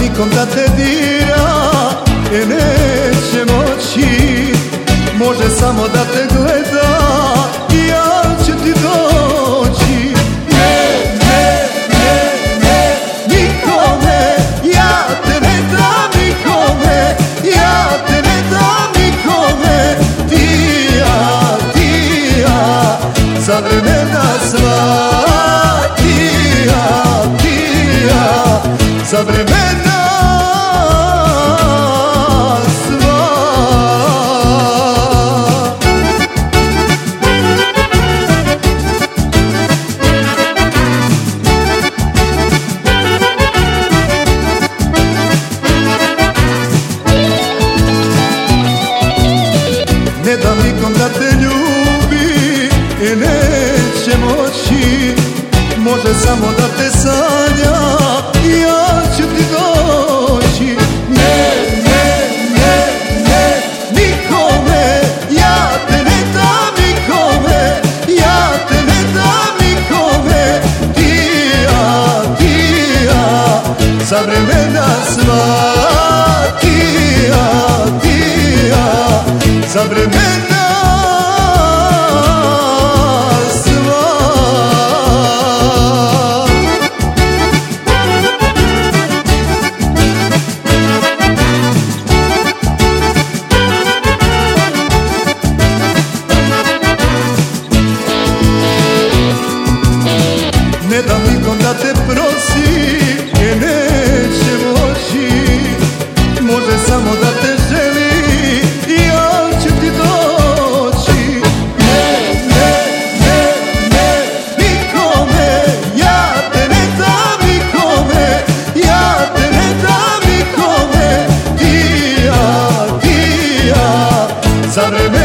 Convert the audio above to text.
nikom da te dira E neće moći. Može samo da te gleda I ja ću ti doći. Ne, ne, ne, ne Nikome Ja te ne dam nikome Ja te ne dam nikome. Ti ja, ti ja Za vremena sva ti ja Za vremena sva. Ne dam nikom da te ljubi I neće moći Može samo da te sanja Za vremena sva. Ti ja, ti ja za vremena al.